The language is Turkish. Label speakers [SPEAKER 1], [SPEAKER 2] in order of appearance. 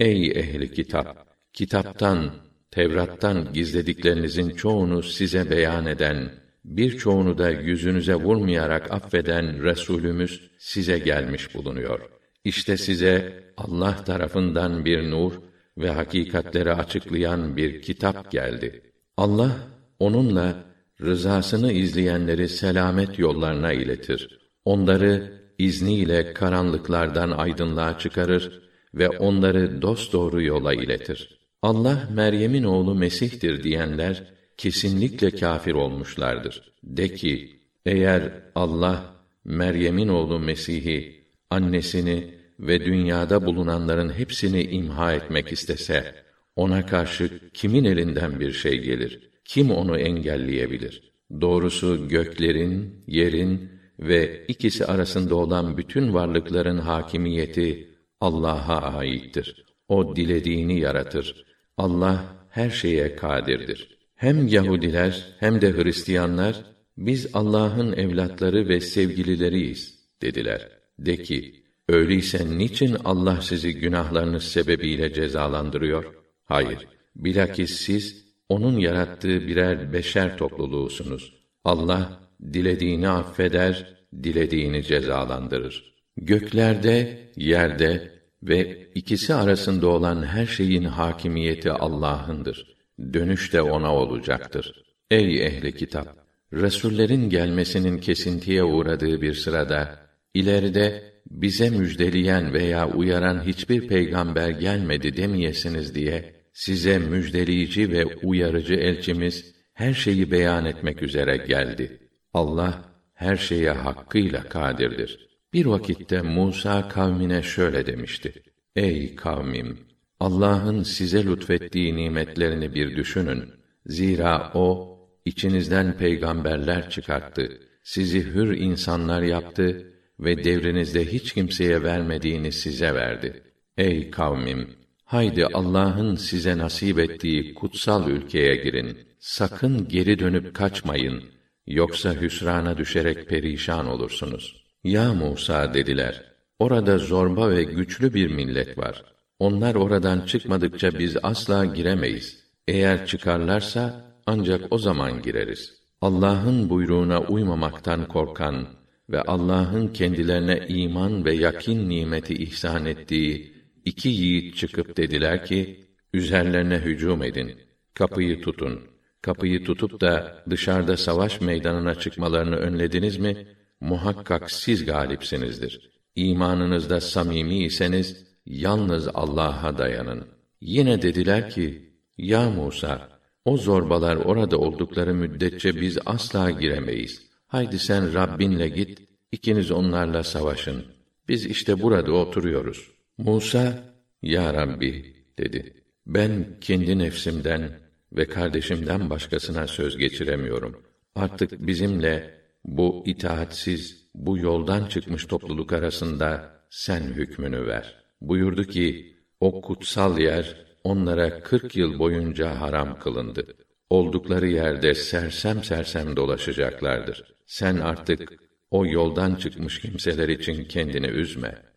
[SPEAKER 1] Ey ehli kitap! Kitaptan, Tevrat'tan gizlediklerinizin çoğunu size beyan eden, birçoğunu da yüzünüze vurmayarak affeden Resulümüz size gelmiş bulunuyor. İşte size Allah tarafından bir nur ve hakikatleri açıklayan bir kitap geldi. Allah onunla rızasını izleyenleri selamet yollarına iletir. Onları izniyle karanlıklardan aydınlığa çıkarır ve onları dosdoğru yola iletir. Allah Meryem'in oğlu Mesih'tir diyenler kesinlikle kâfir olmuşlardır. De ki, eğer Allah Meryem'in oğlu Mesih'i, annesini ve dünyada bulunanların hepsini imha etmek istese, ona karşı kimin elinden bir şey gelir? Kim onu engelleyebilir? Doğrusu göklerin, yerin ve ikisi arasında olan bütün varlıkların hakimiyeti Allah'a aittir. O dilediğini yaratır. Allah her şeye kadirdir. Hem Yahudiler hem de Hristiyanlar biz Allah'ın evlatları ve sevgilileriyiz dediler. De ki, öyleyse niçin Allah sizi günahlarınız sebebiyle cezalandırıyor? Hayır, bilakis siz onun yarattığı birer beşer topluluğusunuz. Allah dilediğini affeder, dilediğini cezalandırır. Göklerde, yerde ve ikisi arasında olan her şeyin hakimiyeti Allah'ındır. Dönüş de ona olacaktır. Ey ehli kitap! Resullerin gelmesinin kesintiye uğradığı bir sırada ileride bize müjdeleyen veya uyaran hiçbir peygamber gelmedi demeyesiniz diye size müjdeleyici ve uyarıcı elçimiz her şeyi beyan etmek üzere geldi. Allah her şeye hakkıyla kadirdir. Bir vakitte Musa kavmine şöyle demişti: Ey kavmim, Allah'ın size lütfettiği nimetlerini bir düşünün. Zira o içinizden peygamberler çıkarttı. Sizi hür insanlar yaptı ve devrinizde hiç kimseye vermediğini size verdi. Ey kavmim, haydi Allah'ın size nasip ettiği kutsal ülkeye girin. Sakın geri dönüp kaçmayın. Yoksa hüsrana düşerek perişan olursunuz. Ya Musa dediler. Orada zorba ve güçlü bir millet var. Onlar oradan çıkmadıkça biz asla giremeyiz. Eğer çıkarlarsa ancak o zaman gireriz. Allah'ın buyruğuna uymamaktan korkan ve Allah'ın kendilerine iman ve yakin nimeti ihsan ettiği iki yiğit çıkıp dediler ki, üzerlerine hücum edin, kapıyı tutun. Kapıyı tutup da dışarıda savaş meydanına çıkmalarını önlediniz mi, muhakkak siz galipsinizdir. İmanınızda samimi iseniz, yalnız Allah'a dayanın. Yine dediler ki, Ya Musa, o zorbalar orada oldukları müddetçe biz asla giremeyiz. Haydi sen Rabbinle git, ikiniz onlarla savaşın. Biz işte burada oturuyoruz. Musa, Ya Rabbi, dedi. Ben kendi nefsimden ve kardeşimden başkasına söz geçiremiyorum. Artık bizimle bu itaatsiz, bu yoldan çıkmış topluluk arasında sen hükmünü ver. Buyurdu ki, o kutsal yer onlara kırk yıl boyunca haram kılındı. Oldukları yerde sersem sersem dolaşacaklardır. Sen artık o yoldan çıkmış kimseler için kendini üzme.